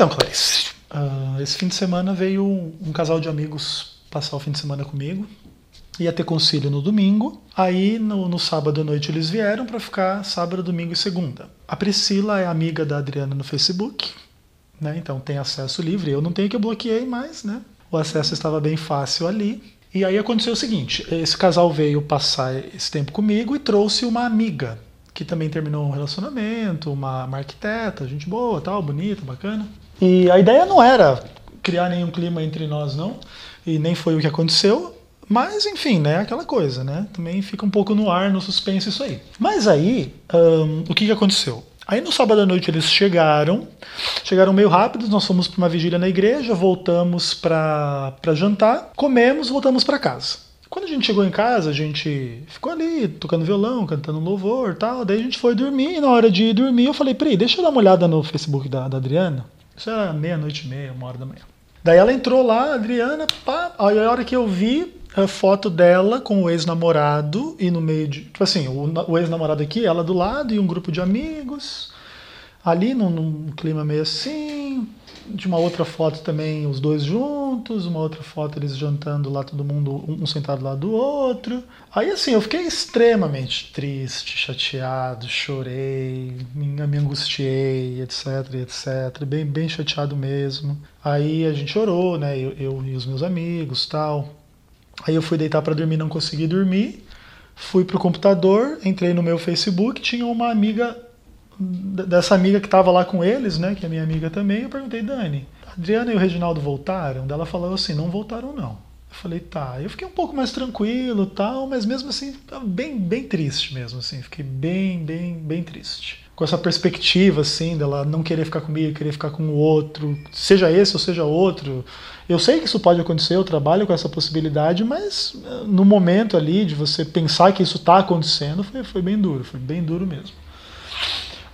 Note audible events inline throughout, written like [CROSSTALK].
Então, Clarice, uh, esse fim de semana veio um, um casal de amigos passar o fim de semana comigo. Ia ter concílio no domingo. Aí no, no sábado à noite eles vieram para ficar sábado, domingo e segunda. A Priscila é amiga da Adriana no Facebook, né? Então tem acesso livre. Eu não tenho que eu bloqueei, mas, né? O acesso estava bem fácil ali. E aí aconteceu o seguinte: esse casal veio passar esse tempo comigo e trouxe uma amiga que também terminou um relacionamento, uma, uma arquiteta, gente boa, tal, bonita, bacana. E a ideia não era criar nenhum clima entre nós, não, e nem foi o que aconteceu. Mas, enfim, né? Aquela coisa, né? Também fica um pouco no ar, no suspense isso aí. Mas aí, um, o que, que aconteceu? Aí no sábado à noite eles chegaram, chegaram meio rápido, nós fomos para uma vigília na igreja, voltamos para jantar, comemos, voltamos para casa. Quando a gente chegou em casa, a gente ficou ali tocando violão, cantando louvor tal. Daí a gente foi dormir e na hora de ir dormir eu falei, Pri, deixa eu dar uma olhada no Facebook da, da Adriana. Isso era meia-noite e meia, uma hora da manhã. Daí ela entrou lá, Adriana, pá. Aí a hora que eu vi, a foto dela com o ex-namorado e no meio de. Tipo assim, o, o ex-namorado aqui, ela do lado e um grupo de amigos. Ali num, num, clima meio assim. De uma outra foto também, os dois juntos. Uma outra foto eles jantando lá, todo mundo, um sentado lá do outro. Aí assim, eu fiquei extremamente triste, chateado, chorei, me, me angustiei, etc, etc. Bem, bem chateado mesmo. Aí a gente chorou, né? Eu, eu e os meus amigos tal. Aí eu fui deitar para dormir, não consegui dormir. Fui pro computador, entrei no meu Facebook, tinha uma amiga dessa amiga que estava lá com eles, né, que é minha amiga também. Eu perguntei, Dani, a Adriana e o Reginaldo voltaram? Ela falou assim, não voltaram não. Eu falei, tá. Eu fiquei um pouco mais tranquilo, tal, mas mesmo assim, bem, bem triste mesmo, assim. Fiquei bem, bem, bem triste. Com essa perspectiva, assim, dela não querer ficar comigo, querer ficar com o outro, seja esse ou seja outro. Eu sei que isso pode acontecer, eu trabalho com essa possibilidade, mas eh, no momento ali de você pensar que isso está acontecendo, foi, foi bem duro, foi bem duro mesmo.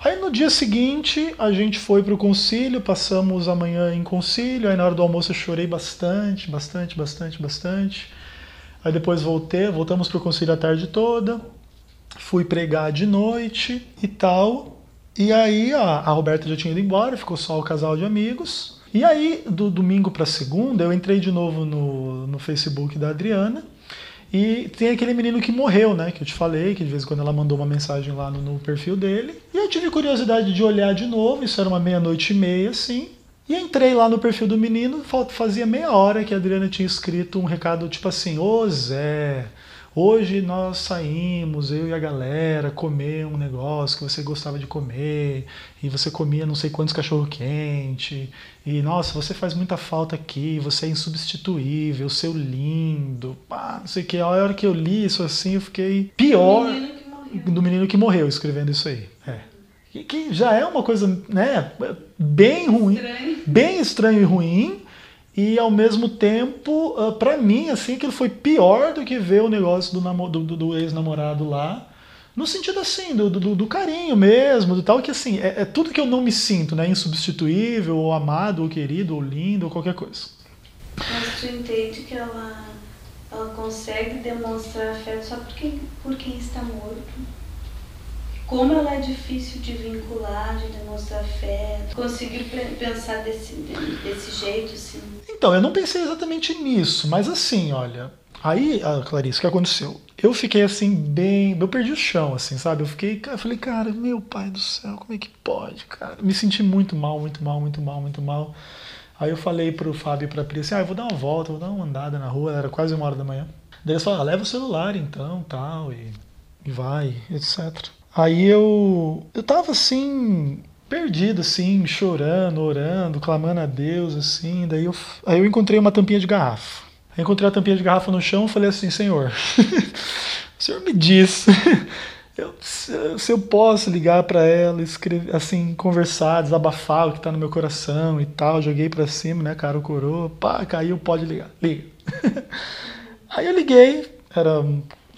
Aí no dia seguinte a gente foi para o concílio, passamos a manhã em concílio, aí na hora do almoço eu chorei bastante, bastante, bastante, bastante. Aí depois voltei, voltamos para o concílio a tarde toda, fui pregar de noite e tal. E aí a, a Roberta já tinha ido embora, ficou só o casal de amigos. E aí, do domingo para segunda, eu entrei de novo no, no Facebook da Adriana. E tem aquele menino que morreu, né? Que eu te falei, que de vez em quando ela mandou uma mensagem lá no, no perfil dele. E eu tive curiosidade de olhar de novo, isso era uma meia-noite e meia, assim. E entrei lá no perfil do menino, fazia meia hora que a Adriana tinha escrito um recado tipo assim: Ô Zé, Hoje nós saímos, eu e a galera, comer um negócio que você gostava de comer, e você comia não sei quantos cachorro quente, e nossa, você faz muita falta aqui, você é insubstituível, seu lindo, pá, não sei o que. A hora que eu li isso assim, eu fiquei pior do menino, que morreu escrevendo isso aí. É. Que, que já é uma coisa, né, bem ruim, estranho. bem estranho e ruim e ao mesmo tempo, uh, ah, para mim, assim, aquilo foi pior do que ver o negócio do, do, do ex-namorado lá. No sentido assim, do, do, do, carinho mesmo, do tal que assim, é, é, tudo que eu não me sinto, né? Insubstituível, ou amado, ou querido, ou lindo, ou qualquer coisa. Mas tu entende que ela, ela consegue demonstrar afeto só por quem está morto? como ela é difícil de vincular, de demonstrar afeto, conseguir pensar desse, desse jeito, assim. Então, eu não pensei exatamente nisso, mas assim, olha, aí, a Clarice, o que aconteceu? Eu fiquei assim, bem. Eu perdi o chão, assim, sabe? Eu fiquei. Eu falei, cara, meu pai do céu, como é que pode, cara? Me senti muito mal, muito mal, muito mal, muito mal. Aí eu falei pro Fábio e pra Pri assim, ah, eu vou dar uma volta, vou dar uma andada na rua, era quase uma hora da manhã. Daí eles falaram, ah, leva o celular então, tal, e, e vai, etc. Aí eu eu tava assim perdido assim, chorando, orando, clamando a Deus assim, daí eu aí eu encontrei uma tampinha de garrafa. Aí encontrei a tampinha de garrafa no chão, e falei assim, Senhor, [LAUGHS] o Senhor me diz [LAUGHS] eu, se eu posso ligar para ela, escrever, assim, conversar, desabafar o que tá no meu coração e tal, joguei para cima, né, cara, o coroa, pá, caiu, pode ligar, liga. [LAUGHS] Aí eu liguei, era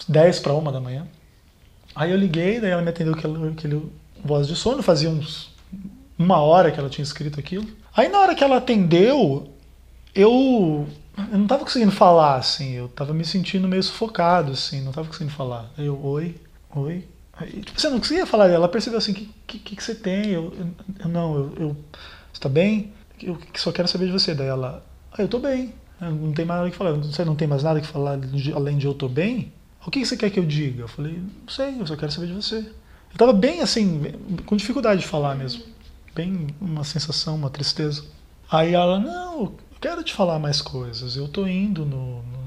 10 para uma da manhã. Aí eu liguei, daí ela me atendeu aquele, aquele voz de sono, fazia uns uma hora que ela tinha escrito aquilo. Aí na hora que ela atendeu, eu, eu não tava conseguindo falar, assim, eu tava me sentindo meio sufocado, assim, não tava conseguindo falar. Aí eu, oi, oi. Aí, tipo, você não conseguia falar, ela percebeu assim, o que, que, que, você tem? Eu, eu, não, eu, eu, você tá bem? eu só quero saber de você. Daí ela, ah, eu tô bem. Não tem mais nada que falar. Você não tem mais nada que falar além de eu tô bem? O que você quer que eu diga? Eu falei, não sei, eu só quero saber de você. Eu tava bem assim, com dificuldade de falar mesmo. Bem uma sensação, uma tristeza. Aí ela, não, eu quero te falar mais coisas. Eu tô indo no, no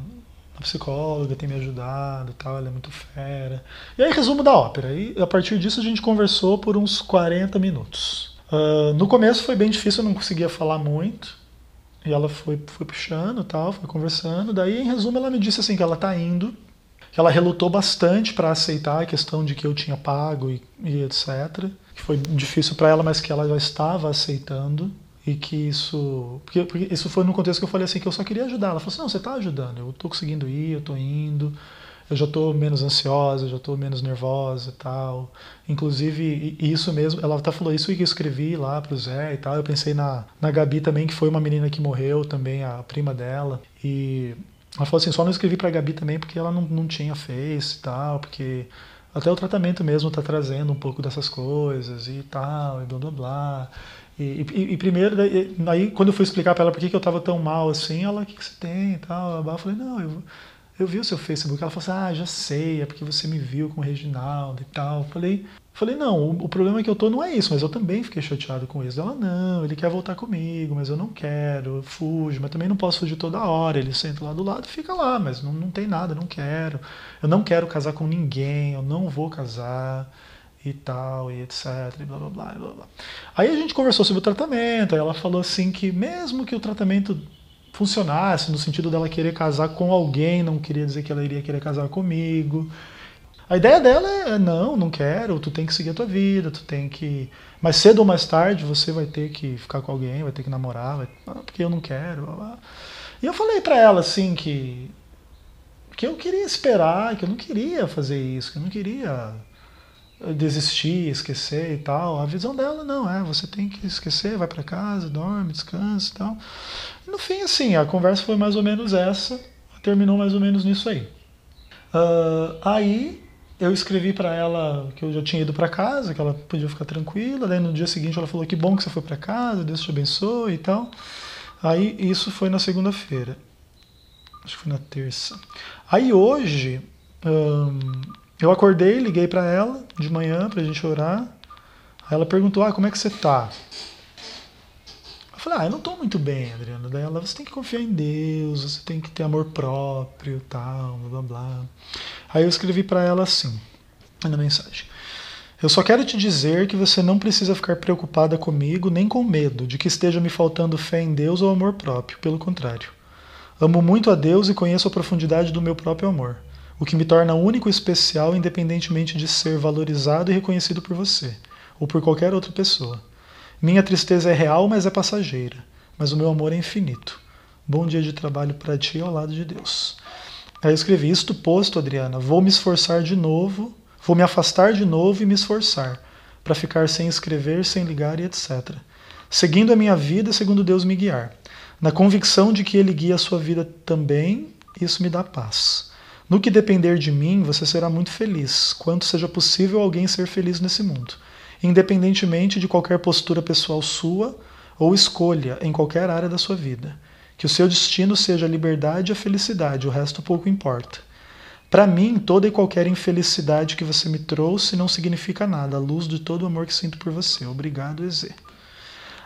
a psicóloga tem me ajudado tal, ela é muito fera. E aí, resumo da ópera. E a partir disso a gente conversou por uns 40 minutos. Uh, no começo foi bem difícil, eu não conseguia falar muito. E ela foi, foi puxando tal, foi conversando. Daí, em resumo, ela me disse assim que ela tá indo, que ela relutou bastante para aceitar a questão de que eu tinha pago e, e etc. Que foi difícil para ela, mas que ela já estava aceitando e que isso. Porque, porque, isso foi no contexto que eu falei assim, que eu só queria ajudar. Ela falou assim: não, você está ajudando, eu estou conseguindo ir, eu estou indo, eu já estou menos ansiosa, já estou menos nervosa e tal. Inclusive, isso mesmo, ela até falou isso que eu escrevi lá para o Zé e tal. Eu pensei na, na Gabi também, que foi uma menina que morreu também, a prima dela. E ela falou assim: só não escrevi para a Gabi também porque ela não, não tinha face e tal, porque. Até o tratamento mesmo está trazendo um pouco dessas coisas e tal, e blá blá blá. E, e, e, primeiro, daí, aí quando eu fui explicar para ela por que, que eu estava tão mal assim, ela, o que, que você tem e tal? Eu falei, não, eu, eu vi o seu Facebook. Ela falou assim, ah, já sei, é porque você me viu com o Reginaldo e tal. Falei, falei, não, o, o, problema que eu tô não é isso, mas eu também fiquei chateado com isso. Ela, não, ele quer voltar comigo, mas eu não quero, eu fujo, mas também não posso fugir toda hora. Ele senta lá do lado e fica lá, mas não, não tem nada, não quero. Eu não quero casar com ninguém, eu não vou casar e tal, e etc, e blá blá blá, blá blá. Aí a gente conversou sobre o tratamento, aí ela falou assim que mesmo que o tratamento funcionasse, no sentido dela querer casar com alguém, não queria dizer que ela iria querer casar comigo. A ideia dela é, não, não quero, tu tem que seguir a tua vida, tu tem que... Mais cedo ou mais tarde você vai ter que ficar com alguém, vai ter que namorar, vai... Ah, porque eu não quero. Blá blá. E eu falei para ela assim que que eu queria esperar, que eu não queria fazer isso, que eu não queria desistir, esquecer e tal. A visão dela não é, você tem que esquecer, vai para casa, dorme, descansa e tal. No fim, assim, a conversa foi mais ou menos essa, terminou mais ou menos nisso aí. Uh, aí eu escrevi para ela que eu já tinha ido para casa, que ela podia ficar tranquila. Daí no dia seguinte ela falou que bom que você foi para casa, Deus te abençoe e tal. Aí isso foi na segunda-feira. Acho que foi na terça. Aí hoje, um, eu acordei, liguei para ela de manhã pra gente orar. Aí ela perguntou: "Ah, como é que você tá?" Eu falei: "Ah, eu não tô muito bem, Adriana." Daí ela: "Você tem que confiar em Deus, você tem que ter amor próprio, tal, blá blá blá." Aí eu escrevi para ela assim, na mensagem: eu só quero te dizer que você não precisa ficar preocupada comigo nem com medo de que esteja me faltando fé em Deus ou amor próprio, pelo contrário. Amo muito a Deus e conheço a profundidade do meu próprio amor o que me torna único e especial independentemente de ser valorizado e reconhecido por você ou por qualquer outra pessoa. Minha tristeza é real, mas é passageira, mas o meu amor é infinito. Bom dia de trabalho para ti ao lado de Deus. Aí eu escrevi: Isto posto, Adriana, vou me esforçar de novo, vou me afastar de novo e me esforçar, para ficar sem escrever, sem ligar e etc. Seguindo a minha vida segundo Deus me guiar. Na convicção de que Ele guia a sua vida também, isso me dá paz. No que depender de mim, você será muito feliz, quanto seja possível alguém ser feliz nesse mundo, independentemente de qualquer postura pessoal sua ou escolha em qualquer área da sua vida. Que o seu destino seja a liberdade e a felicidade, o resto pouco importa. Para mim, toda e qualquer infelicidade que você me trouxe não significa nada, à luz de todo o amor que sinto por você. Obrigado, Ezê.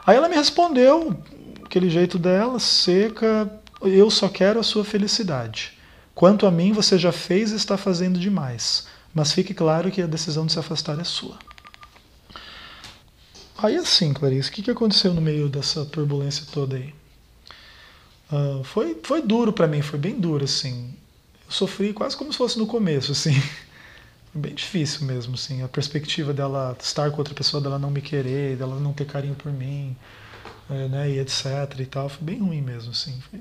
Aí ela me respondeu, aquele jeito dela, seca, eu só quero a sua felicidade. Quanto a mim, você já fez e está fazendo demais, mas fique claro que a decisão de se afastar é sua. Aí assim, Clarice, o que, que aconteceu no meio dessa turbulência toda aí? Uh, foi, foi duro para mim, foi bem duro, assim. Eu sofri quase como se fosse no começo, assim. [LAUGHS] Foi bem difícil mesmo, assim. A perspectiva dela estar com outra pessoa, dela não me querer, dela não ter carinho por mim, eh, né, e etc e tal, foi bem ruim mesmo, assim. Foi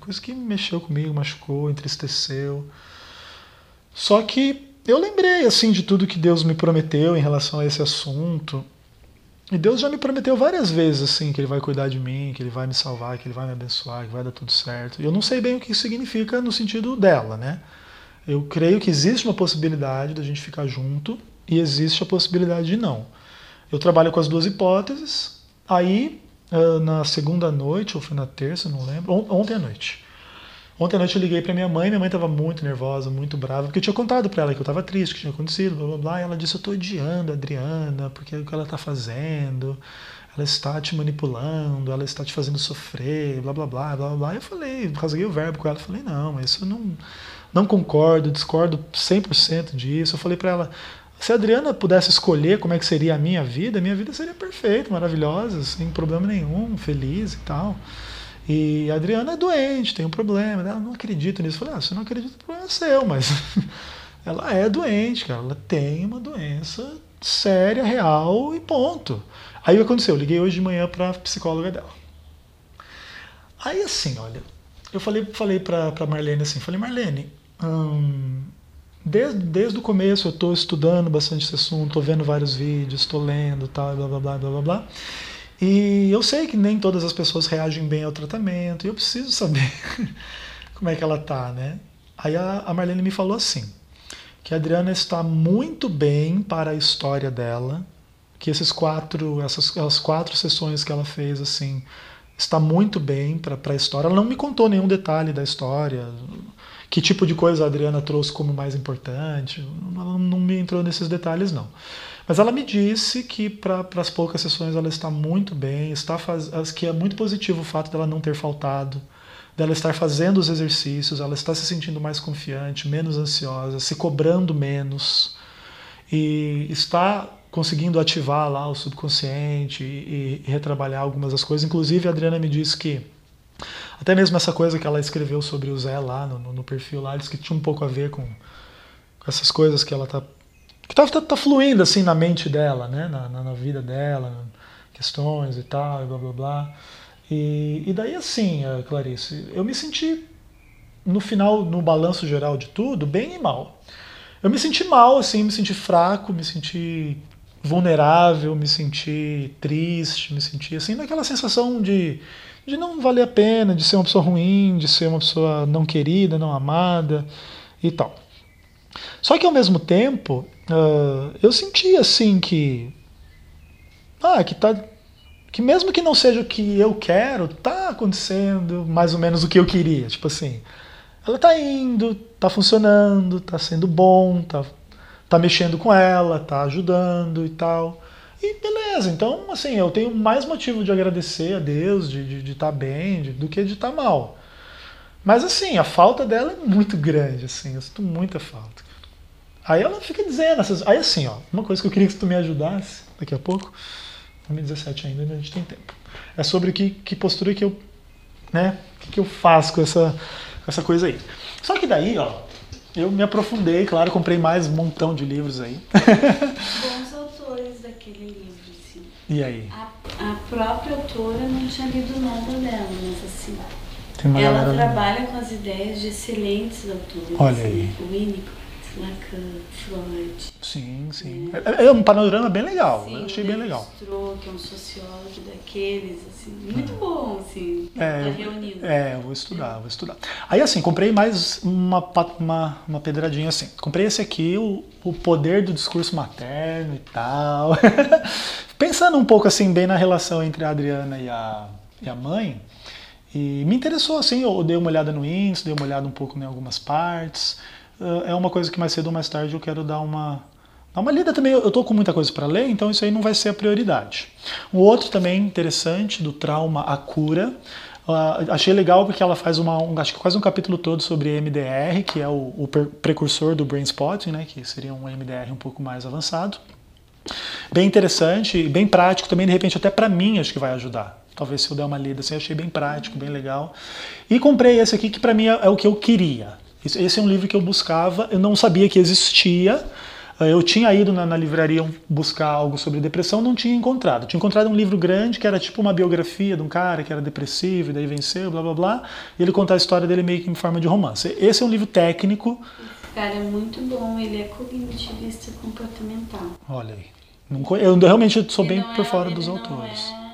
coisa que mexeu comigo, machucou, entristeceu. Só que eu lembrei assim de tudo que Deus me prometeu em relação a esse assunto. E Deus já me prometeu várias vezes assim que ele vai cuidar de mim, que ele vai me salvar, que ele vai me abençoar, que vai dar tudo certo. E eu não sei bem o que isso significa no sentido dela, né? Eu creio que existe uma possibilidade da gente ficar junto e existe a possibilidade de não. Eu trabalho com as duas hipóteses. Aí na segunda noite, ou foi na terça, não lembro. Ontem à noite. Ontem à noite eu liguei para minha mãe, minha mãe estava muito nervosa, muito brava, porque eu tinha contado para ela que eu estava triste, que tinha acontecido, blá blá blá, e ela disse: Eu estou odiando a Adriana, porque é o que ela está fazendo, ela está te manipulando, ela está te fazendo sofrer, blá blá blá, blá blá. Eu falei, rasguei o verbo com ela, falei: Não, isso eu não, não concordo, discordo 100% disso. Eu falei para ela: se a Adriana pudesse escolher como é que seria a minha vida, minha vida seria perfeita, maravilhosa, sem problema nenhum, feliz e tal. E a Adriana é doente, tem um problema. Ela não acredita nisso. Eu falei, ah, você não acredita, o problema é seu, mas [LAUGHS] ela é doente, cara. Ela tem uma doença séria, real e ponto. Aí o que aconteceu? Eu liguei hoje de manhã para a psicóloga dela. Aí assim, olha, eu falei, falei para Marlene assim, falei, Marlene, hum, desde, desde o começo eu estou estudando bastante esse assunto, estou vendo vários vídeos, estou lendo, tal, blá blá blá blá blá blá. E eu sei que nem todas as pessoas reagem bem ao tratamento, e eu preciso saber [LAUGHS] como é que ela tá, né? Aí a Marlene me falou assim, que a Adriana está muito bem para a história dela, que esses quatro, essas as quatro sessões que ela fez assim, está muito bem para a história. Ela não me contou nenhum detalhe da história, que tipo de coisa a Adriana trouxe como mais importante. Ela não me entrou nesses detalhes não. Mas ela me disse que para as poucas sessões ela está muito bem, está faz... que é muito positivo o fato dela não ter faltado, dela estar fazendo os exercícios, ela está se sentindo mais confiante, menos ansiosa, se cobrando menos e está conseguindo ativar lá o subconsciente e, e retrabalhar algumas das coisas. Inclusive a Adriana me disse que até mesmo essa coisa que ela escreveu sobre o Zé lá no, no perfil lá, disse que tinha um pouco a ver com, com essas coisas que ela está que tá, tá, tá, fluindo assim na mente dela, né? Na, na, na, vida dela, questões e tal, e blá blá blá. E, e daí assim, eh, Clarice, eu me senti no final, no balanço geral de tudo, bem e mal. Eu me senti mal, assim, me senti fraco, me senti vulnerável, me senti triste, me senti assim, naquela sensação de, de não valer a pena, de ser uma pessoa ruim, de ser uma pessoa não querida, não amada e tal. Só que ao mesmo tempo, uh, eu senti assim que. Ah, que tá. Que mesmo que não seja o que eu quero, tá acontecendo mais ou menos o que eu queria. Tipo assim, ela tá indo, tá funcionando, tá sendo bom, tá, tá mexendo com ela, tá ajudando e tal. E beleza, então assim, eu tenho mais motivo de agradecer a Deus, de estar tá bem, de, do que de estar tá mal. Mas assim, a falta dela é muito grande, assim, eu sinto muita falta. Aí ela fica dizendo essas. Aí assim, ó, uma coisa que eu queria que tu me ajudasse daqui a pouco, 2017 ainda, a gente tem tempo. É sobre que, que postura que eu. né? O que, que eu faço com essa, essa coisa aí. Só que daí, ó, eu me aprofundei, claro, comprei mais um montão de livros aí. [LAUGHS] Bons daquele livro, sim. E aí? A, a própria autora não tinha lido nada dela, mas assim. ela trabalha com as ideias de excelentes autores. Olha aí. O Winnicott Lacan, Freud. Sim, sim. É, é um panorama bem legal, sim, eu achei bem legal. Stroh, que é um sociólogo daqueles, assim, muito hum. bom, assim, é, tá reunido. É, eu vou estudar, vou estudar. Aí, assim, comprei mais uma, uma, uma pedradinha assim. Comprei esse aqui, o, o Poder do Discurso Materno e tal. [LAUGHS] Pensando um pouco, assim, bem na relação entre a Adriana e a, e a mãe, e me interessou, assim, eu dei uma olhada no índice, dei uma olhada um pouco em algumas partes, é uma coisa que mais cedo ou mais tarde eu quero dar uma, dar uma lida também. Eu estou com muita coisa para ler, então isso aí não vai ser a prioridade. Um outro também interessante do trauma a cura. Uh, achei legal porque ela faz uma, um, acho que quase um capítulo todo sobre MDR, que é o, o precursor do brain spotting, né, que seria um MDR um pouco mais avançado. Bem interessante, bem prático também, de repente até para mim acho que vai ajudar. Talvez se eu der uma lida assim, achei bem prático, bem legal. E comprei esse aqui que para mim é, é o que eu queria. Esse é um livro que eu buscava, eu não sabia que existia. Eh, eu tinha ido na, na, livraria buscar algo sobre depressão, não tinha encontrado. Tinha encontrado um livro grande que era tipo uma biografia de um cara que era depressivo e daí venceu, blá blá blá. E ele conta a história dele meio que em forma de romance. Esse é um livro técnico. Esse cara é muito bom, ele é cognitivista comportamental. Olha aí. eu realmente sou bem por é, fora dos autores. É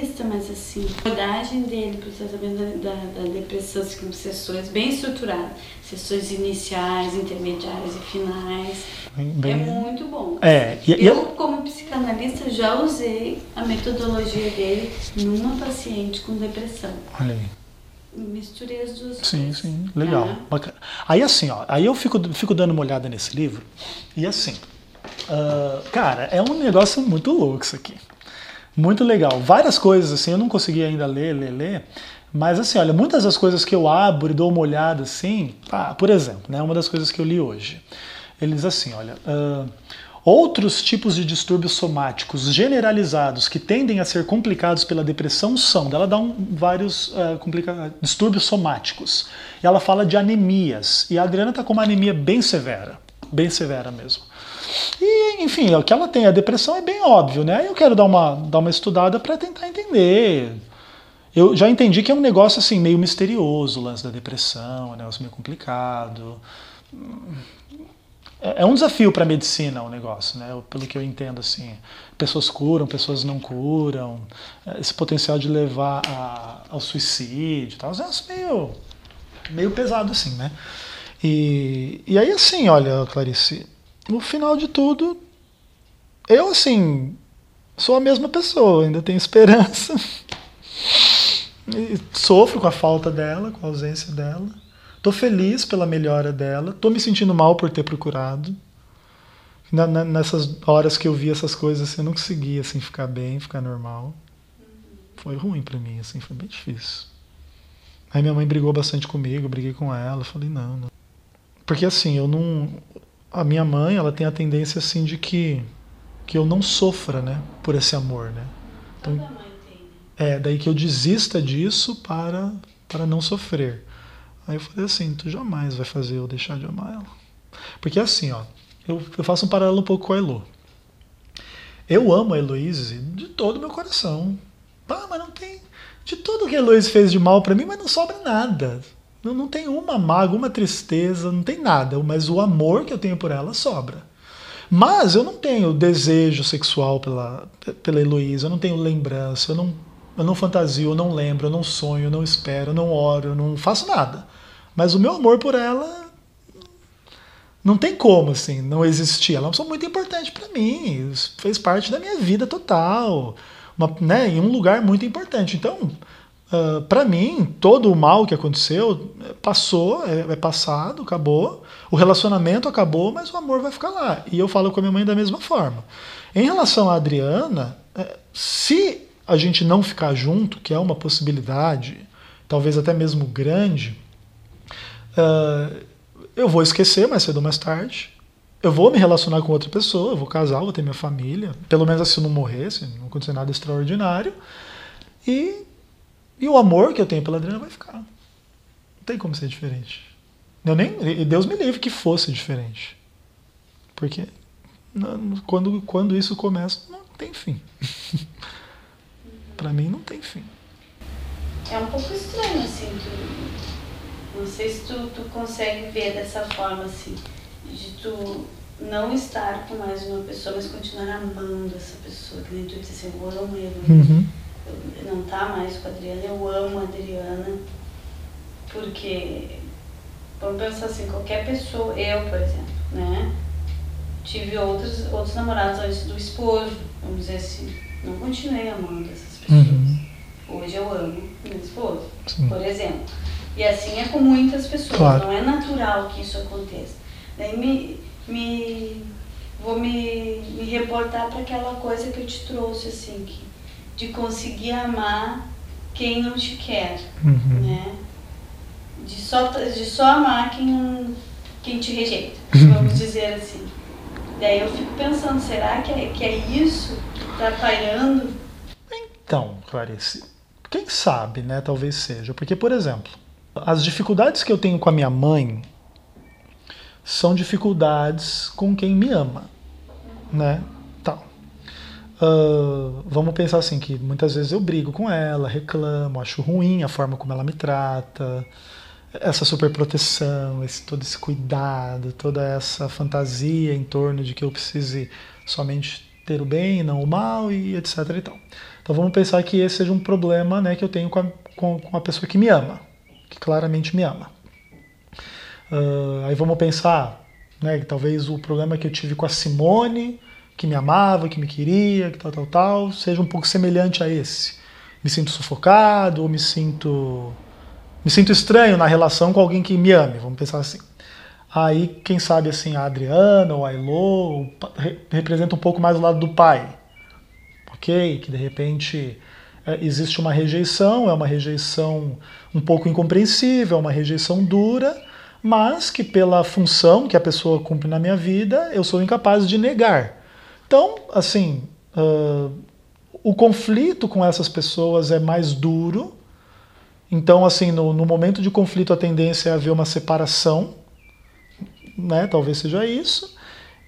psicanalista, mas assim, a abordagem dele para o tratamento da, da, da, depressão, assim, com sessões bem estruturadas, sessões iniciais, intermediárias e finais, bem... é muito bom. É, e, eu, como psicanalista, já usei a metodologia dele numa paciente com depressão. Olha aí. Misturei as duas Sim, coisas. sim, legal. Ah. Aí assim, ó, aí eu fico, fico dando uma olhada nesse livro e assim, uh, cara, é um negócio muito louco isso aqui. Muito legal. Várias coisas, assim, eu não consegui ainda ler, ler, ler. Mas assim, olha, muitas das coisas que eu abro e dou uma olhada assim, pá, por exemplo, né, uma das coisas que eu li hoje, ele diz assim, olha, uh, outros tipos de distúrbios somáticos generalizados que tendem a ser complicados pela depressão são, ela dá um, vários uh, distúrbios somáticos, e ela fala de anemias, e a Adriana está com uma anemia bem severa, bem severa mesmo. E, enfim, o que ela tem, a depressão é bem óbvio, né? Eu quero dar uma, dar uma estudada para tentar entender. Eu já entendi que é um negócio assim meio misterioso, o lance da depressão, é um negócio meio complicado. É, é um desafio para a medicina o negócio, né? Pelo que eu entendo assim, pessoas curam, pessoas não curam, esse potencial de levar a, ao suicídio, tal, é meio meio pesado assim, né? E, e aí assim, olha, Clarice, no final de tudo, eu assim, sou a mesma pessoa, ainda tenho esperança. [LAUGHS] Sofro com a falta dela, com a ausência dela. Tô feliz pela melhora dela. Tô me sentindo mal por ter procurado. Na, na, nessas horas que eu vi essas coisas, assim, eu não conseguia assim, ficar bem, ficar normal. Foi ruim para mim, assim, foi bem difícil. Aí minha mãe brigou bastante comigo, briguei com ela, falei, não, não. Porque assim, eu não a minha mãe, ela tem a tendência assim de que que eu não sofra, né, por esse amor, né? Então. Né? É, daí que eu desista disso para para não sofrer. Aí eu falei assim, tu jamais vai fazer eu deixar de amar ela. Porque assim, ó, eu, eu faço um paralelo um pouco com a Elo. Eu amo a Heloíse de todo o meu coração. Ah, mas não tem. De tudo que a Heloíse fez de mal para mim, mas não sobra nada. Não, não tem uma mágoa, uma tristeza, não tem nada, mas o amor que eu tenho por ela sobra. Mas eu não tenho desejo sexual pela, pela Heloísa, eu não tenho lembrança, eu não, eu não fantasio, eu não lembro, eu não sonho, eu não espero, eu não oro, eu não faço nada. Mas o meu amor por ela não tem como, assim, não existir. Ela é uma pessoa muito importante para mim, fez parte da minha vida total, uma, né, em um lugar muito importante. Então, Ah, para mim, todo o mal que aconteceu passou, é, é, passado, acabou. O relacionamento acabou, mas o amor vai ficar lá. E eu falo com a minha mãe da mesma forma. Em relação à Adriana, é, se a gente não ficar junto, que é uma possibilidade, talvez até mesmo grande, uh, eu vou esquecer mais cedo ou mais tarde. Eu vou me relacionar com outra pessoa, eu vou casar, vou ter minha família. Pelo menos se não morrer, se não acontecer nada extraordinário. E e o amor que eu tenho pela Adriana vai ficar. Não tem como ser diferente. Eu nem, Deus me livre que fosse diferente. Porque quando, quando isso começa, não tem fim. [LAUGHS] para mim não tem fim. É um pouco estranho, assim, tu, não sei se tu, tu consegue ver dessa forma, assim, de tu não estar com mais uma pessoa, mas continuar amando essa pessoa, que nem tu disse assim, eu amo ele. Uhum não tá mais com a Adriana, eu amo a Adriana, porque, vamos pensar assim, qualquer pessoa, eu, por exemplo, né? Tive outros, outros namorados antes do esposo, vamos dizer assim, não continuei amando essas pessoas. Uhum. Hoje eu amo meu esposo, Sim. por exemplo. E assim é com muitas pessoas, claro. não é natural que isso aconteça. Daí me, me vou me, me reportar para aquela coisa que eu te trouxe, assim, que de conseguir amar quem não te quer, uhum. né? De só, de só amar quem, quem te rejeita, vamos dizer assim. Daí eu fico pensando, será que é, que é isso que está pairando? Então, Clarice, quem sabe, né? Talvez seja. Porque, por exemplo, as dificuldades que eu tenho com a minha mãe são dificuldades com quem me ama, né? Uh, vamos pensar assim, que muitas vezes eu brigo com ela, reclamo, acho ruim a forma como ela me trata, essa superproteção, esse, todo esse cuidado, toda essa fantasia em torno de que eu precise somente ter o bem não o mal e etc e tal. Então vamos pensar que esse seja um problema né, que eu tenho com a, com, com a pessoa que me ama, que claramente me ama. Uh, aí vamos pensar, né, que talvez o problema que eu tive com a Simone, que me amava, que me queria, que tal, tal, tal, seja um pouco semelhante a esse. Me sinto sufocado, ou me sinto me sinto estranho na relação com alguém que me ame, vamos pensar assim. Aí, quem sabe assim, a Adriana ou a Elo representa um pouco mais o lado do pai. Ok? Que de repente é, existe uma rejeição, é uma rejeição um pouco incompreensível, é uma rejeição dura, mas que pela função que a pessoa cumpre na minha vida, eu sou incapaz de negar. Então, assim, uh, o conflito com essas pessoas é mais duro. Então, assim, no, no momento de conflito, a tendência é haver uma separação né? Talvez seja isso.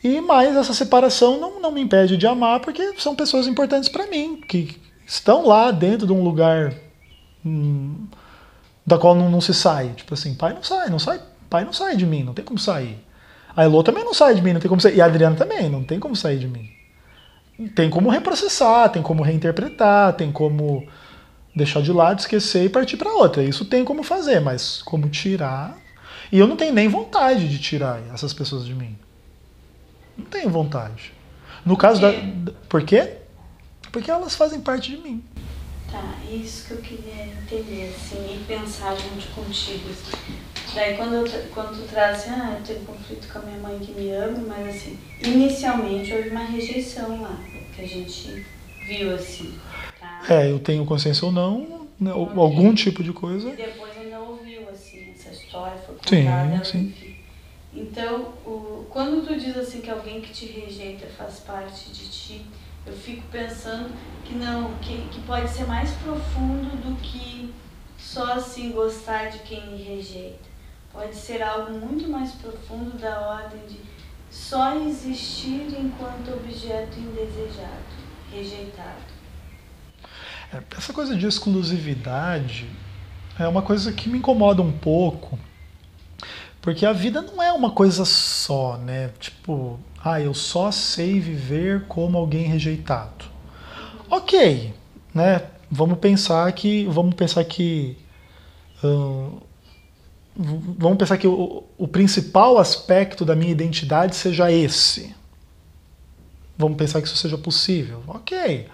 E mais essa separação não, não me impede de amar, porque são pessoas importantes para mim, que estão lá dentro de um lugar hum, da qual não, não, se sai. Tipo assim, pai não sai, não sai, pai não sai de mim, não tem como sair. A Elô também não sai de mim, não tem como sair. E a Adriana também, não tem como sair de mim. Tem como reprocessar, tem como reinterpretar, tem como deixar de lado, esquecer e partir para outra. Isso tem como fazer, mas como tirar, e eu não tenho nem vontade de tirar essas pessoas de mim. Não tenho vontade. No caso da. Por quê? Porque elas fazem parte de mim. Tá, isso que eu queria entender, assim, e pensar junto contigo. Daí quando, eu, quando tu traz assim, ah, eu tenho conflito com a minha mãe que me ama, mas assim, inicialmente houve uma rejeição lá, que a gente viu assim. Tá? É, eu tenho consciência ou não, né, algum tipo de coisa. E depois história foi contada. Sim, sim. Então, o, quando tu diz assim que alguém que te rejeita faz parte de ti, eu fico pensando que não, que, que pode ser mais profundo do que só assim gostar de quem me rejeita. Pode ser algo muito mais profundo da ordem de só existir enquanto objeto indesejado, rejeitado. É, essa coisa de exclusividade é uma coisa que me incomoda um pouco, porque a vida não é uma coisa só, né? Tipo, ah, eu só sei viver como alguém rejeitado. Ok, né? Vamos pensar que, vamos pensar que, uh, vamos pensar que o, o principal aspecto da minha identidade seja esse. Vamos pensar que isso seja possível. Ok.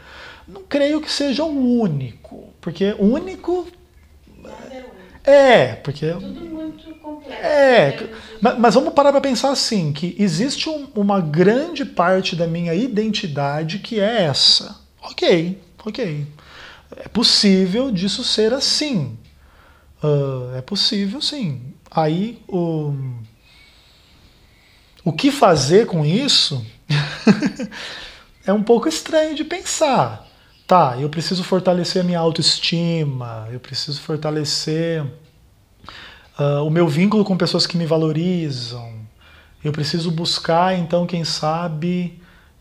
Não creio que seja o único, porque único é, porque. Tudo muito complexo. É, né? mas, mas, vamos parar para pensar assim: que existe um, uma grande parte da minha identidade que é essa. Ok, ok. É possível disso ser assim. Uh, é possível sim. Aí o. O que fazer com isso [LAUGHS] é um pouco estranho de pensar tá, eu preciso fortalecer a minha autoestima, eu preciso fortalecer uh, o meu vínculo com pessoas que me valorizam, eu preciso buscar, então, quem sabe,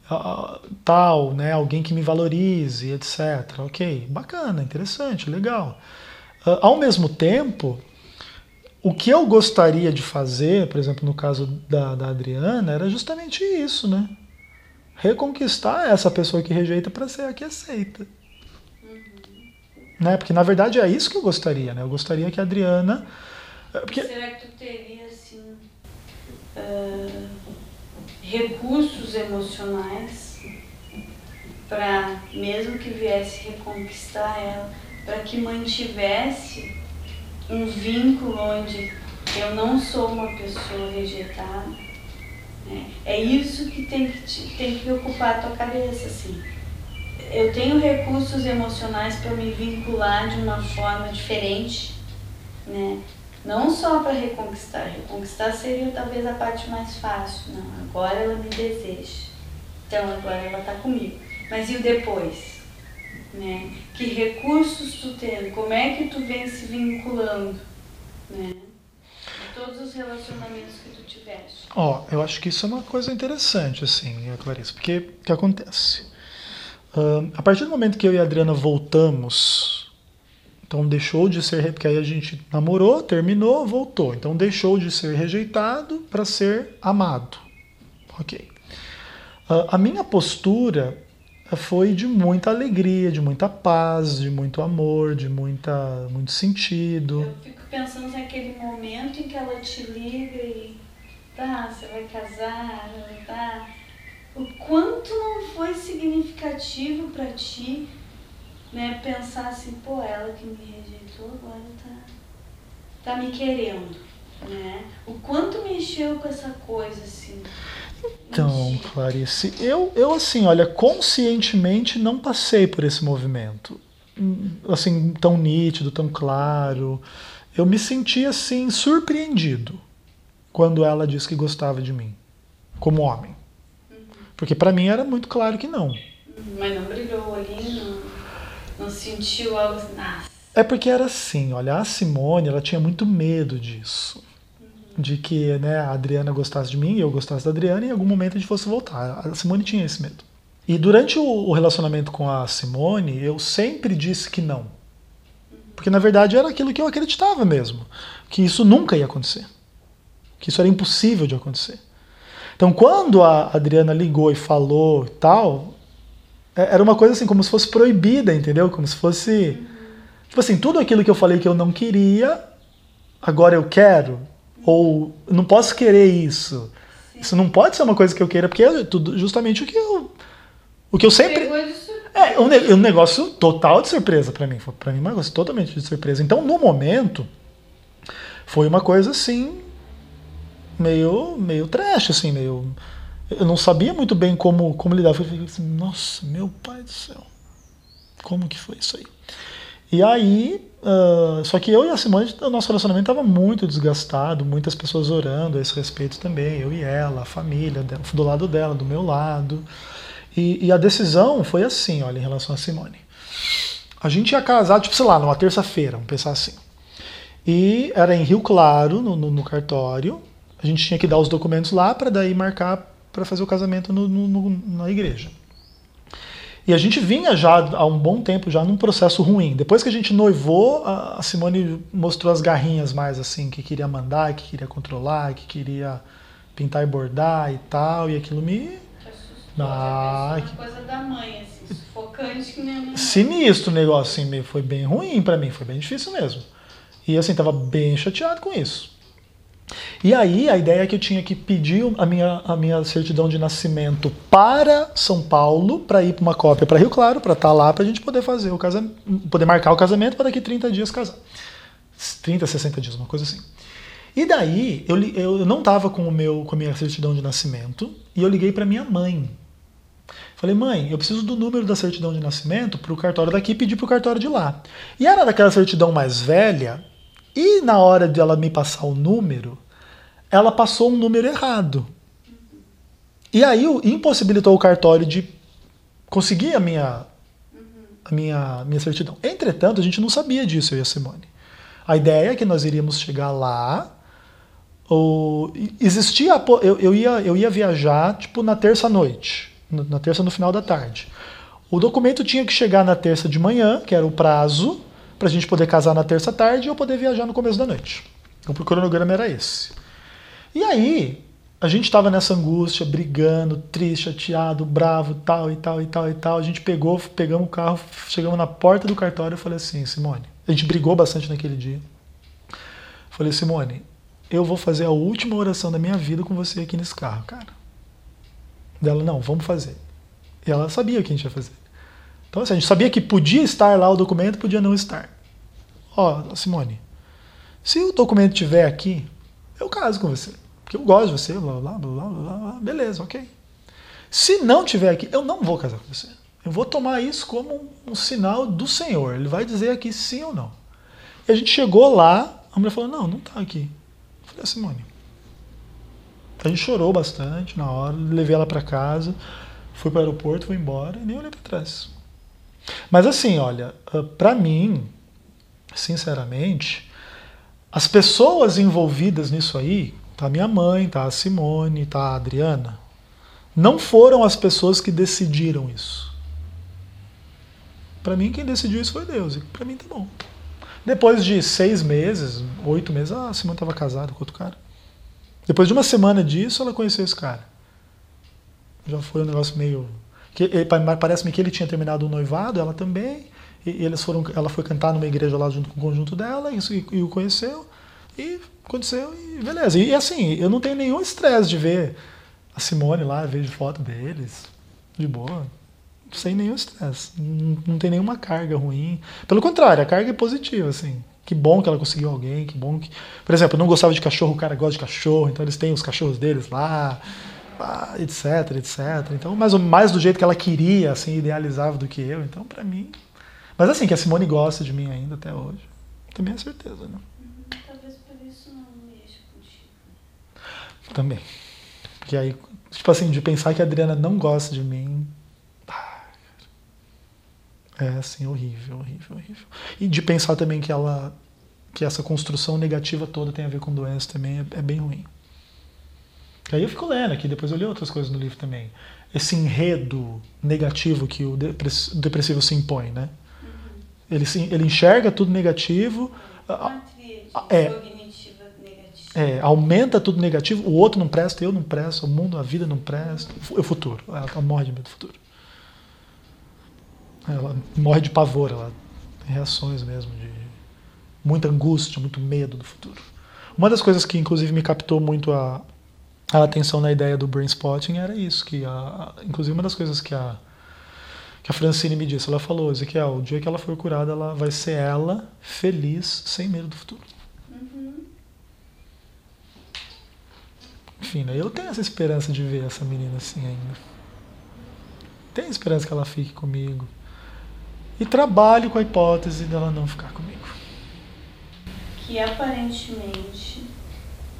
uh, tal, né, alguém que me valorize, etc. Ok, bacana, interessante, legal. Uh, ao mesmo tempo, o que eu gostaria de fazer, por exemplo, no caso da, da Adriana, era justamente isso, né? reconquistar essa pessoa que rejeita para ser a que aceita. Uhum. Né? Porque na verdade é isso que eu gostaria, né? Eu gostaria que a Adriana. Eh, porque... Será que tu teria assim uh, recursos emocionais para mesmo que viesse reconquistar ela, para que mantivesse um vínculo onde eu não sou uma pessoa rejeitada? É, é isso que tem que, te, tem que ocupar a tua cabeça, assim. Eu tenho recursos emocionais para me vincular de uma forma diferente, né? Não só para reconquistar. Reconquistar seria talvez a parte mais fácil. Não, agora ela me deseja. Então agora ela está comigo. Mas e o depois? Né? Que recursos tu tem? Como é que tu vem se vinculando? Né? todos os relacionamentos que tu tiveste? Ó, eu acho que isso é uma coisa interessante, assim, Clarice, porque o que acontece? Uh, a partir do momento que eu e a Adriana voltamos, então deixou de ser, porque aí a gente namorou, terminou, voltou, então deixou de ser rejeitado para ser amado. Ok. Uh, a minha postura foi de muita alegria, de muita paz, de muito amor, de muita, muito sentido. Eu fico pensando naquele momento em que ela te liga e tá, você vai casar, tá. O quanto não foi significativo para ti, né, pensar assim, pô, ela que me rejeitou agora tá, tá me querendo, né? O quanto mexeu com essa coisa, assim. Então, Clarice, eu, eu assim, olha, conscientemente não passei por esse movimento. Assim, tão nítido, tão claro. Eu me senti assim surpreendido quando ela disse que gostava de mim, como homem. Porque para mim era muito claro que não. Mas não brilhou ali, não, não sentiu algo assim, É porque era assim, olha, a Simone, ela tinha muito medo disso de que né, a Adriana gostasse de mim e eu gostasse da Adriana e em algum momento a gente fosse voltar. A Simone tinha esse medo. E durante o relacionamento com a Simone, eu sempre disse que não. Porque na verdade era aquilo que eu acreditava mesmo, que isso nunca ia acontecer. Que isso era impossível de acontecer. Então quando a Adriana ligou e falou e tal, é, era uma coisa assim como se fosse proibida, entendeu? Como se fosse tipo assim, tudo aquilo que eu falei que eu não queria, agora eu quero. Ou não posso querer isso. Sim. Isso não pode ser uma coisa que eu queira, porque é tudo, justamente o que eu. O que eu sempre. É um, um negócio total de surpresa para mim. Para mim, um negócio totalmente de surpresa. Então, no momento, foi uma coisa assim. Meio, meio trash, assim, meio. Eu não sabia muito bem como, como lidar. Eu falei assim, nossa, meu pai do céu. Como que foi isso aí? E aí, uh, só que eu e a Simone, o nosso relacionamento estava muito desgastado, muitas pessoas orando a esse respeito também, eu e ela, a família, do lado dela, do meu lado. E, e a decisão foi assim, olha, em relação a Simone. A gente ia casar, tipo, sei lá, numa terça-feira, vamos pensar assim. E era em Rio Claro, no, no, no cartório. A gente tinha que dar os documentos lá para daí marcar para fazer o casamento no, na igreja. E a gente vinha já há um bom tempo já num processo ruim. Depois que a gente noivou, a Simone mostrou as garrinhas mais assim, que queria mandar, que queria controlar, que queria pintar e bordar e tal, e aquilo me ah, que... coisa da mãe, assim, sufocante que nem Sinistro o negócio, assim, foi bem ruim para mim, foi bem difícil mesmo. E assim, tava bem chateado com isso. E aí a ideia é que eu tinha que pedir a minha, a minha certidão de nascimento para São Paulo, para ir para uma cópia para Rio Claro, para estar tá lá, para a gente poder fazer o casamento, poder marcar o casamento para daqui 30 dias casar. 30, 60 dias, uma coisa assim. E daí eu, eu não estava com, o meu, com a minha certidão de nascimento e eu liguei para minha mãe. Falei, mãe, eu preciso do número da certidão de nascimento para o cartório daqui e pedir para o cartório de lá. E era daquela certidão mais velha, e na hora de ela me passar o número, ela passou um número errado. E aí impossibilitou o cartório de conseguir a minha, a minha, minha certidão. Entretanto, a gente não sabia disso, eu e a Simone. A ideia é que nós iríamos chegar lá. Ou, existia. Eu, eu, ia, eu ia viajar tipo na terça-noite, na terça no final da tarde. O documento tinha que chegar na terça de manhã, que era o prazo, para a gente poder casar na terça tarde e eu poder viajar no começo da noite. Então o cronograma era esse. E aí, a gente estava nessa angústia, brigando, triste, chateado, bravo, tal e tal e tal e tal. A gente pegou, pegamos o carro, chegamos na porta do cartório e falei assim, Simone, a gente brigou bastante naquele dia. Falei, Simone, eu vou fazer a última oração da minha vida com você aqui nesse carro, cara. Dela, não, vamos fazer. E ela sabia o que a gente ia fazer. Então, assim, a gente sabia que podia estar lá o documento, podia não estar. Ó, Simone, se o documento estiver aqui, eu caso com você. Porque eu gosto de você, blá, blá, blá, blá, blá, beleza, ok. Se não tiver aqui, eu não vou casar com você. Eu vou tomar isso como um, um sinal do Senhor. Ele vai dizer aqui sim ou não. E a gente chegou lá, a mulher falou, não, não está aqui. Eu falei, Simone. A gente chorou bastante na hora, levei ela para casa, fui para o aeroporto, fui embora e nem olhei para trás. Mas assim, olha, ah, para mim, sinceramente, as pessoas envolvidas nisso aí, tá minha mãe, tá a Simone, tá a Adriana, não foram as pessoas que decidiram isso. Para mim, quem decidiu isso foi Deus. E para mim tá bom. Depois de seis meses, oito meses, a Simone estava casada com outro cara. Depois de uma semana disso, ela conheceu esse cara. Já foi um negócio meio parece-me que ele tinha terminado o noivado, ela também, e, eles foram, ela foi cantar numa igreja lá junto com o conjunto dela, e, e, e o conheceu, e aconteceu, e beleza. E, assim, eu não tenho nenhum estresse de ver a Simone lá, vejo foto deles, de boa sem nenhum estresse. Não, não tem nenhuma carga ruim. Pelo contrário, a carga é positiva, assim. Que bom que ela conseguiu alguém, que bom que. Por exemplo, eu não gostava de cachorro, o cara gosta de cachorro, então eles têm os cachorros deles lá, etc, etc. Então, mais, mais do jeito que ela queria, assim, idealizava do que eu. Então, para mim. Mas assim, que a Simone gosta de mim ainda até hoje. Também é certeza, né? Talvez por isso não mexa contigo. Também. Porque aí, tipo assim, de pensar que a Adriana não gosta de mim, é assim, horrível, horrível, horrível. E de pensar também que ela que essa construção negativa toda tem a ver com doença também é, é bem ruim. Aí eu fico lendo aqui, depois eu li outras coisas no livro também. Esse enredo negativo que o depressivo se impõe, né? Uhum. Ele, ele enxerga tudo negativo. É, é, aumenta tudo negativo, o outro não presta, eu não presto, o mundo, a vida não presta, o futuro. Ela morre de medo do futuro. Ela morre de pavor, ela tem reações mesmo de muita angústia, muito medo do futuro. Uma das coisas que inclusive me captou muito a, a atenção na ideia do brain spotting era isso, que a, inclusive uma das coisas que a que a Francine me disse, ela falou, Ezequiel, o dia que ela for curada, ela vai ser ela feliz, sem medo do futuro. Uhum. Enfim, né, eu tenho essa esperança de ver essa menina assim ainda. Tenho esperança que ela fique comigo. E trabalho com a hipótese dela não ficar comigo. Que aparentemente,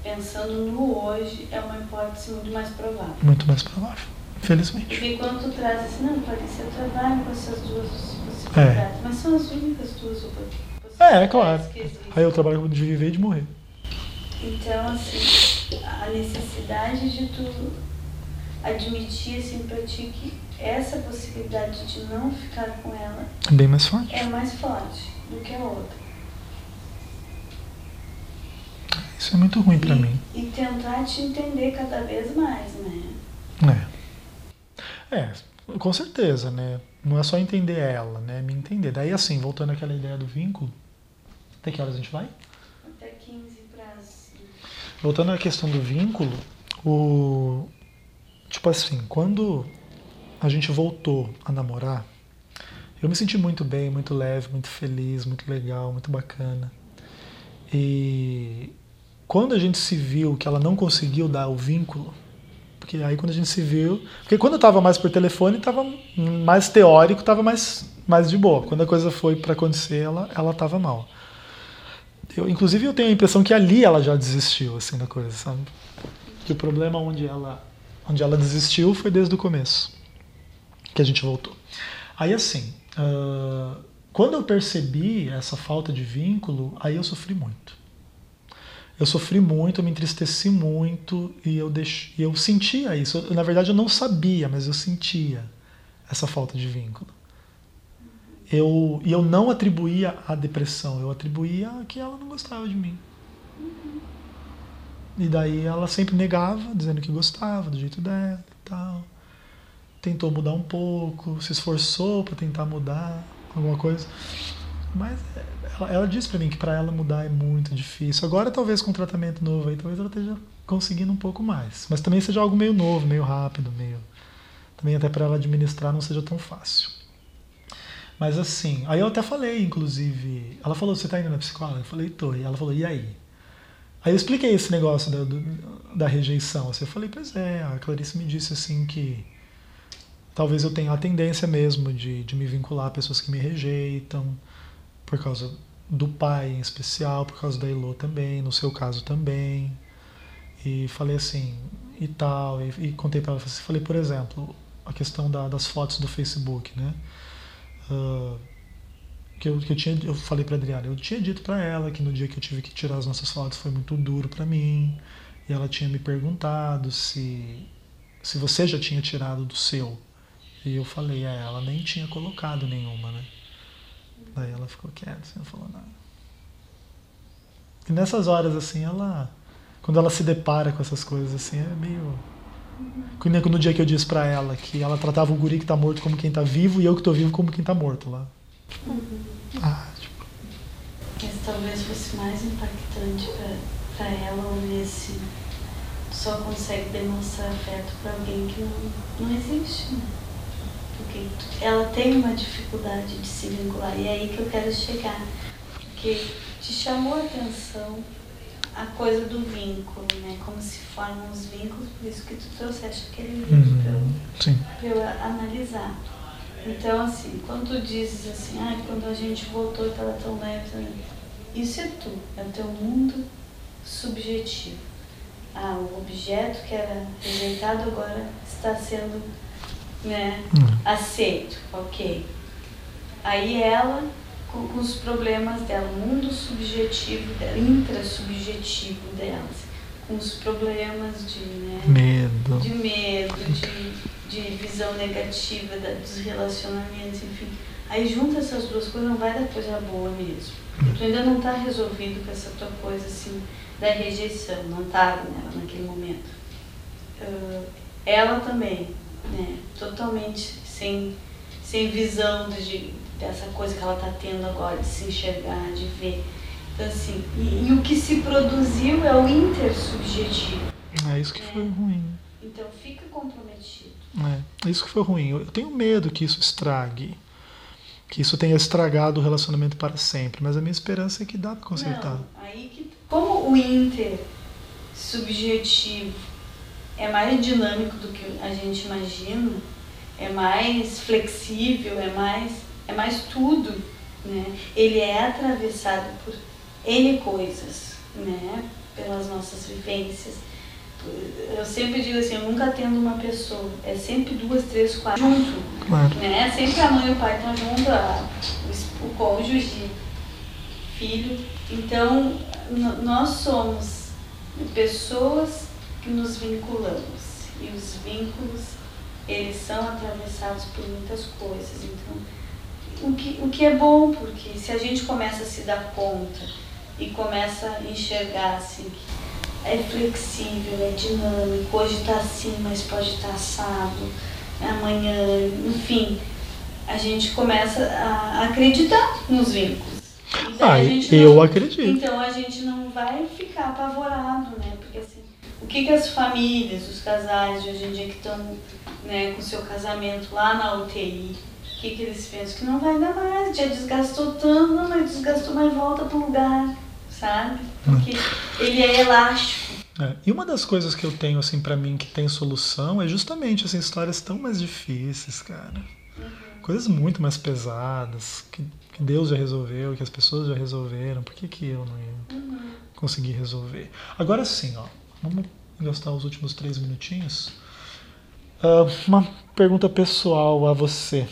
pensando no hoje, é uma hipótese muito mais provável. Muito mais provável, felizmente. Porque quando tu traz assim, não, Clarice, eu trabalho com essas duas possibilidades, é. mas são as únicas duas possibilidades. É, é claro. Aí eu trabalho de viver e de morrer. Então, assim, a necessidade de tu admitir assim pra ti que essa possibilidade de não ficar com ela é bem mais forte. É mais forte do que a outra. Isso é muito ruim para mim. E tentar te entender cada vez mais, né? É. É, com certeza, né? Não é só entender ela, né? Me entender. Daí assim, voltando àquela ideia do vínculo, até que horas a gente vai? Até 15 para Voltando à questão do vínculo, o tipo assim, quando a gente voltou a namorar, eu me senti muito bem, muito leve, muito feliz, muito legal, muito bacana. E quando a gente se viu que ela não conseguiu dar o vínculo, porque aí quando a gente se viu, porque quando eu estava mais por telefone, estava mais teórico, estava mais mais de boa. Quando a coisa foi para acontecer, ela estava mal. Eu, inclusive eu tenho a impressão que ali ela já desistiu assim da coisa, sabe? Que o problema onde ela onde ela desistiu foi desde o começo que a gente voltou. Aí assim, uh, quando eu percebi essa falta de vínculo, aí eu sofri muito. Eu sofri muito, eu me entristeci muito e eu, deix... eu sentia isso. Eu, na verdade, eu não sabia, mas eu sentia essa falta de vínculo. Eu, e eu não atribuía a depressão, eu atribuía que ela não gostava de mim. E daí ela sempre negava, dizendo que gostava do jeito dela e tal tentou mudar um pouco, se esforçou para tentar mudar alguma coisa. Mas ela, ela disse para mim que para ela mudar é muito difícil. Agora, talvez com um tratamento novo aí, talvez ela esteja conseguindo um pouco mais. Mas também seja algo meio novo, meio rápido, meio. Também até para ela administrar não seja tão fácil. Mas assim, aí eu até falei, inclusive. Ela falou: Você tá indo na psicóloga? Eu falei: Tô. E ela falou: E aí? Aí eu expliquei esse negócio da, do, da rejeição. Assim, eu falei: Pois é, a Clarice me disse assim que talvez eu tenha a tendência mesmo de, de me vincular a pessoas que me rejeitam, por causa do pai em especial, por causa da Elo também, no seu caso também. E falei assim, e tal, e, e contei para ela, falei, por exemplo, a questão da, das fotos do Facebook, né? Uh, que eu, que eu tinha, eu falei para Adriana, eu tinha dito para ela que no dia que eu tive que tirar as nossas fotos foi muito duro para mim, e ela tinha me perguntado se se você já tinha tirado do seu. E eu falei, é, ela nem tinha colocado nenhuma, né? Daí ela ficou quieta, assim, não falou nada. E nessas horas, assim, ela. Quando ela se depara com essas coisas, assim, é meio. No dia que eu disse para ela que ela tratava o guri que tá morto como quem tá vivo e eu que tô vivo como quem tá morto lá. Uhum. Ah, tipo. Mas talvez fosse mais impactante para ela ouvir assim. Só consegue demonstrar afeto para alguém que não, não existe, né? Porque ela tem uma dificuldade de se vincular. E é aí que eu quero chegar. Porque te chamou a atenção a coisa do vínculo, né? Como se formam os vínculos, por isso que tu trouxeste aquele livro uhum, para eu, eu analisar. Então, assim, quando tu dizes assim, ah, quando a gente voltou estava tão leve, isso é tu, é o teu mundo subjetivo. Ah, o objeto que era rejeitado agora está sendo né, uhum. aceito, ok. Aí ela com, com, os problemas dela, o mundo subjetivo dela, intrasubjetivo delas, com os problemas de, né, medo, de medo, de, de visão negativa da, dos relacionamentos, enfim. Aí junta essas duas coisas, não vai dar coisa boa mesmo. Tu ainda não está resolvido com essa tua coisa assim da rejeição, não estava nela naquele momento. Uh, ela também, né, totalmente sem, sem visão de, dessa coisa que ela está tendo agora, de se enxergar, de ver. Então, assim, e, e o que se produziu é o intersubjetivo. É isso que é. foi ruim. Então fica comprometido. É, isso que foi ruim. Eu tenho medo que isso estrague. Que isso tenha estragado o relacionamento para sempre. Mas a minha esperança é que dá para consertar. Não, aí que, como o intersubjetivo é mais dinâmico do que a gente imagina, é mais flexível, é mais é mais tudo, né? Ele é atravessado por N coisas, né? Pelas nossas vivências. Eu sempre digo assim, eu nunca atendo uma pessoa, é sempre duas, três, quatro, junto, claro. né? Sempre a mãe e o pai estão junto, a, o, o cônjuge, filho. Então, nós somos pessoas que nos vinculamos e os vínculos eles são atravessados por muitas coisas. Então, o que, o que é bom, porque se a gente começa a se dar conta e começa a enxergar assim, que é flexível, é dinâmico, hoje está assim, mas pode estar tá assado, amanhã, enfim, a gente começa a acreditar nos vínculos. Ah, eu não, acredito. Então a gente não vai ficar apavorado, né? O que, que as famílias, os casais de hoje em dia que estão né, com o seu casamento lá na UTI, o que, que eles pensam? Que não vai dar mais, já desgastou tanto, não, mas desgastou, mas volta pro lugar, sabe? Porque ele é elástico. É, e uma das coisas que eu tenho, assim, para mim, que tem solução é justamente, assim, histórias tão mais difíceis, cara. Uhum. Coisas muito mais pesadas, que, que, Deus já resolveu, que as pessoas já resolveram, por que, que eu não ia uhum. conseguir resolver? Agora sim, ó, vamos gastar os últimos três minutinhos. Uh, uma pergunta pessoal a você.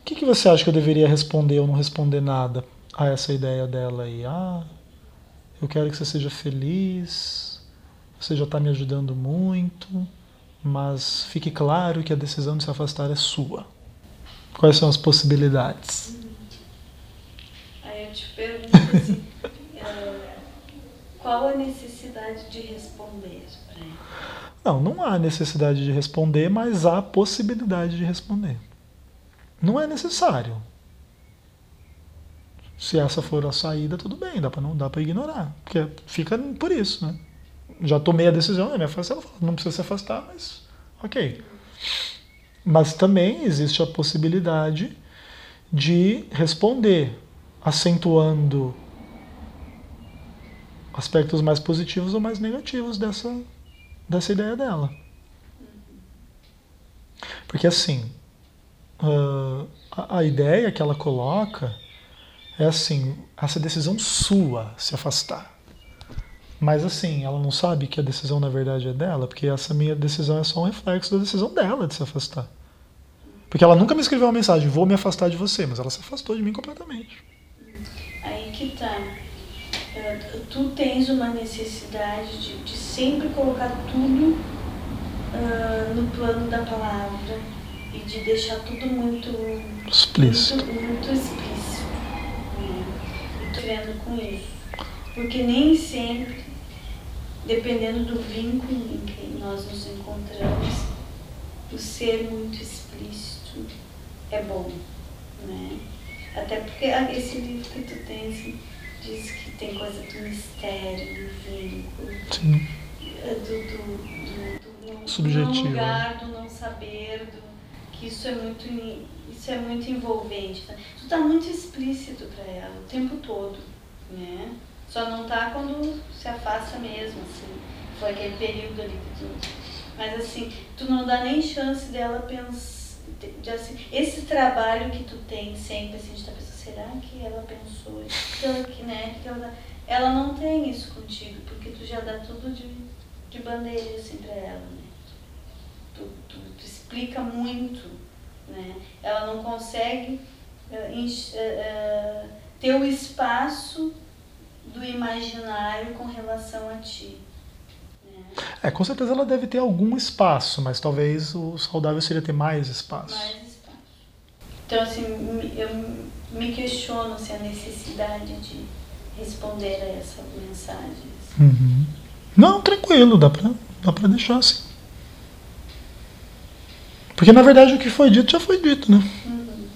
O que, que você acha que eu deveria responder ou não responder nada a essa ideia dela aí? Ah, eu quero que você seja feliz, você já está me ajudando muito, mas fique claro que a decisão de se afastar é sua. Quais são as possibilidades? Aí eu te pergunto assim, qual a necessidade de responder? Não, não há necessidade de responder, mas há possibilidade de responder. Não é necessário. Se essa for a saída, tudo bem, dá para não dá para ignorar, porque fica por isso, né? Já tomei a decisão, né? não precisa se afastar, mas ok. Mas também existe a possibilidade de responder, acentuando aspectos mais positivos ou mais negativos dessa, dessa ideia dela. Porque assim, uh, a, a ideia que ela coloca é assim, essa decisão sua se afastar. Mas assim, ela não sabe que a decisão na verdade é dela, porque essa minha decisão é só um reflexo da decisão dela de se afastar. Porque ela nunca me escreveu uma mensagem, vou me afastar de você, mas ela se afastou de mim completamente. Aí que tá. Tu tens uma necessidade de, de sempre colocar tudo uh, no plano da palavra e de deixar tudo muito explícito. Muito, muito explícito. Né? E tô vendo com isso. Porque nem sempre dependendo do vínculo em que nós nos encontramos, o ser muito explícito é bom, né? Até porque esse livro que tu tens assim, diz que tem coisa do mistério, do vínculo, Sim. do, do, do, do, Subjetivo. do lugar, do não saber, do, que isso é muito, isso é muito envolvente. Tá? Tu tá muito explícito para ela o tempo todo, né? Só não tá quando se afasta mesmo, assim. Foi aquele período ali que tu. Mas assim, tu não dá nem chance dela pensar. De, assim, esse trabalho que tu tem sempre, assim, de estar tá será que ela pensou? Será que, né? Que ela, ela não tem isso contigo, porque tu já dá tudo de, de bandeira assim pra ela, né? Tu, tu, tu explica muito, né? Ela não consegue uh, uh, uh, ter o espaço do imaginário com relação a ti. Né? É, com certeza ela deve ter algum espaço, mas talvez o saudável seria ter mais espaço. Mais espaço. Então, assim, eu me questiono se assim, a necessidade de responder a essa mensagem. Uhum. Não, tranquilo, dá pra, dá pra deixar assim. Porque na verdade o que foi dito já foi dito, né? Uhum.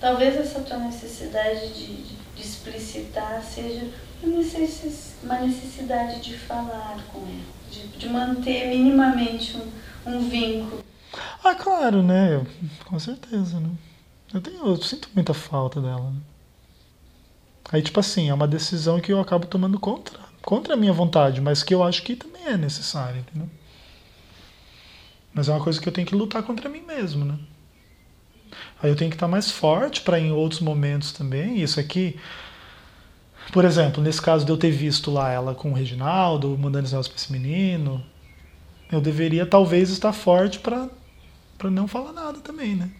Talvez essa tua necessidade de, de, de explicitar seja uma necessidade de falar com ela, de, de manter minimamente um, um vínculo. Ah, claro, né? Com certeza, né? Eu, tenho, eu sinto muita falta dela. Né? Aí, tipo assim, é uma decisão que eu acabo tomando contra, contra a minha vontade, mas que eu acho que também é necessária, entendeu? Mas é uma coisa que eu tenho que lutar contra mim mesmo, né? Aí eu tenho que estar mais forte para em outros momentos também. Isso aqui, por exemplo, nesse caso de eu ter visto lá ela com o Reginaldo, mandando os para esse menino, eu deveria talvez estar forte para não falar nada também, né?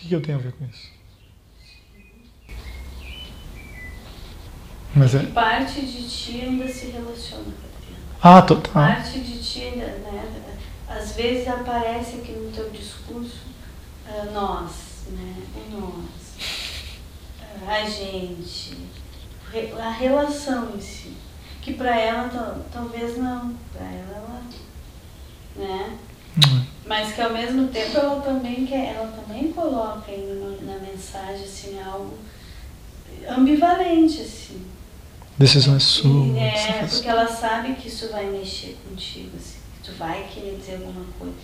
O que, que eu tenho a ver com isso? Mas é... Parte de ti ainda se relaciona com a criança. Ah, total. Parte de ti ainda, né? Às vezes aparece aqui no teu discurso uh, nós, né? O nós a gente, a relação em si. Que para ela talvez não, para ela ela, né? Mas que ao mesmo tempo ela também quer, ela também coloca na, na mensagem assim algo ambivalente assim. Decisões suas. É, porque ela sabe que isso vai mexer contigo, assim, que tu vai querer dizer alguma coisa.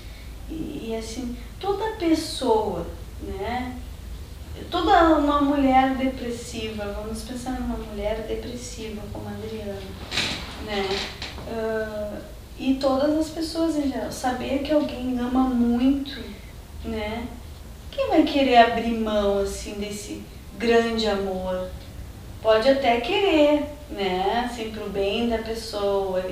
E, e assim, toda pessoa, né? toda uma mulher depressiva, vamos pensar numa mulher depressiva como a Adriana, né? Uh, e todas as pessoas em geral, saber que alguém ama muito, né? Quem vai querer abrir mão assim desse grande amor? Pode até querer, né? Assim, pro bem da pessoa.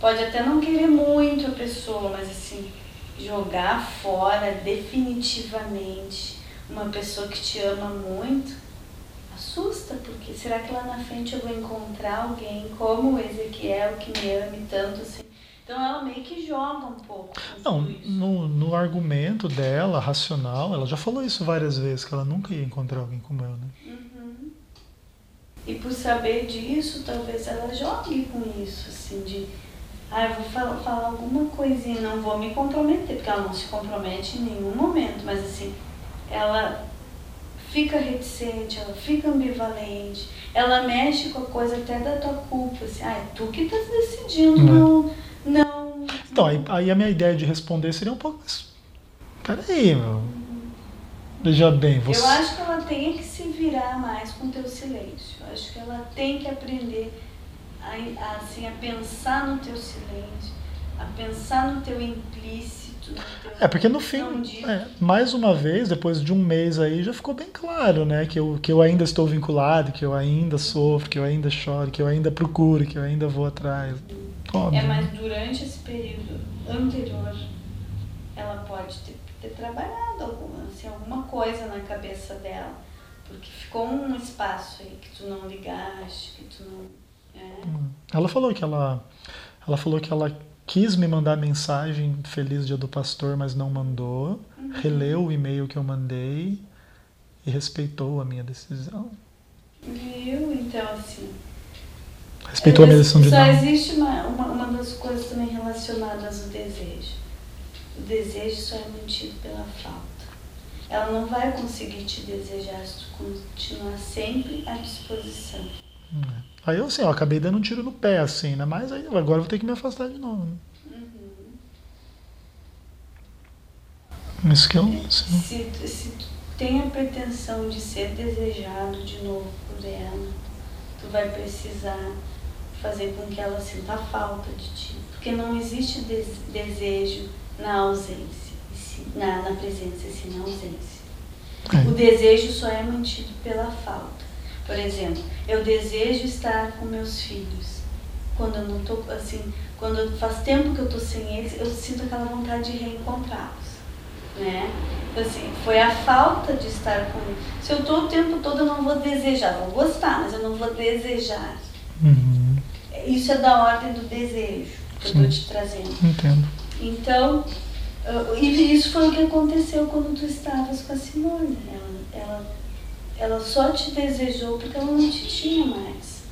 Pode até não querer muito a pessoa, mas assim, jogar fora definitivamente uma pessoa que te ama muito, assusta, porque será que lá na frente eu vou encontrar alguém como o Ezequiel que me ame tanto assim? Então ela meio que joga um pouco. Não, no, no argumento dela, racional, ela já falou isso várias vezes, que ela nunca ia encontrar alguém como eu, né? Uhum. E por saber disso, talvez ela jogue com isso, assim, de ah, eu vou falar, falar alguma coisinha, não vou me comprometer, porque ela não se compromete em nenhum momento, mas assim, ela fica reticente, ela fica ambivalente, ela mexe com a coisa até da tua culpa, assim, ah, é tu que estás decidindo, não, não. Então, aí, aí, a minha ideia de responder seria um pouco mais. Peraí, meu. Veja bem, você. Eu acho que ela tem que se virar mais com o teu silêncio. Eu acho que ela tem que aprender a, a, assim, a pensar no teu silêncio, a pensar no teu implícito é, porque no fim, é, mais uma vez, depois de um mês aí, já ficou bem claro, né? Que eu, que eu ainda estou vinculado, que eu ainda sofro, que eu ainda choro, que eu ainda procuro, que eu ainda vou atrás. Óbvio. É, mas durante esse período anterior, ela pode ter, ter trabalhado alguma, assim, alguma coisa na cabeça dela. Porque ficou um espaço aí que tu não ligaste, que tu não. É. Hum. Ela falou que ela. Ela falou que ela quis me mandar mensagem feliz dia do pastor, mas não mandou. Uhum. Releu o e-mail que eu mandei e respeitou a minha decisão. Viu? Então, assim, Respeitou a minha decisão de Só não. existe uma, uma, uma das coisas também relacionadas ao desejo. O desejo só é mantido pela falta. Ela não vai conseguir te desejar se tu continuar sempre à disposição. Aí eu assim, ó, acabei dando um tiro no pé, assim, né? Mas aí agora eu vou ter que me afastar de novo. Né? Isso que eu. Assim, Se, se tu tem a pretensão de ser desejado de novo por ela, tu vai precisar fazer com que ela sinta falta de ti. Porque não existe des- desejo na ausência, na, na presença e sim na ausência. O desejo só é mantido pela falta. Por exemplo, eu desejo estar com meus filhos. Quando eu não tô assim, quando faz tempo que eu tô sem eles, eu sinto aquela vontade de reencontrá-los, né? Então, assim, foi a falta de estar com eles. Se eu tô o tempo todo, eu não vou desejar, vou gostar, mas eu não vou desejar. Uhum, Isso é da ordem do desejo que eu Sim. tô te trazendo. entendo. Então, e isso foi o que aconteceu quando tu estavas com a Simone. Ela, ela, ela só te desejou porque ela não te tinha mais.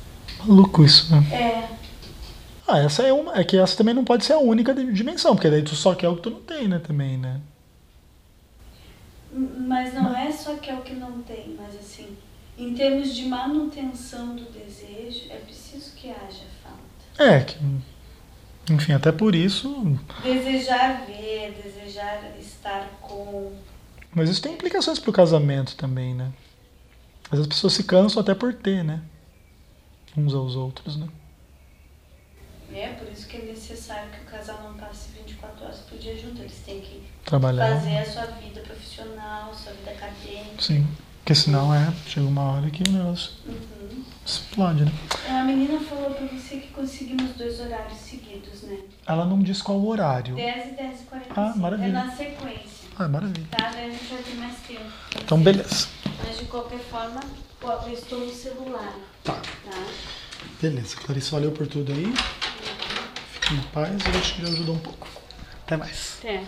Maluco isso, né? É, Ah, essa é uma. É que essa também não pode ser a única di- dimensão, porque daí tu só quer o que tu não tem, né? Também, né? Mas não é só que é o que não tem, mas assim, em termos de manutenção do desejo, é preciso que haja falta. É, que. Enfim, até por isso. Desejar ver, desejar estar com. Mas isso tem implicações pro casamento também, né? Às vezes as pessoas se cansam até por ter, né? Uns aos outros, né? É por isso que é necessário que o casal não passe 24 horas por dia junto. Eles têm que Trabalhar. fazer a sua vida profissional, sua vida acadêmica. Sim. Porque senão é. Chega uma hora que o negócio Uhum. explode, né? A menina falou pra você que conseguimos dois horários seguidos, né? Ela não diz qual o horário. 10 e 10 e 45. Ah, maravilha. É na sequência, Ah, maravilha. tá? Daí a gente vai ter mais tempo. Então, beleza. Mas de qualquer forma, eu estou no celular, Tá. tá? Beleza. Clarice, valeu por tudo aí. Em paz. Eu acho que já ajudou um pouco. Até mais. Até.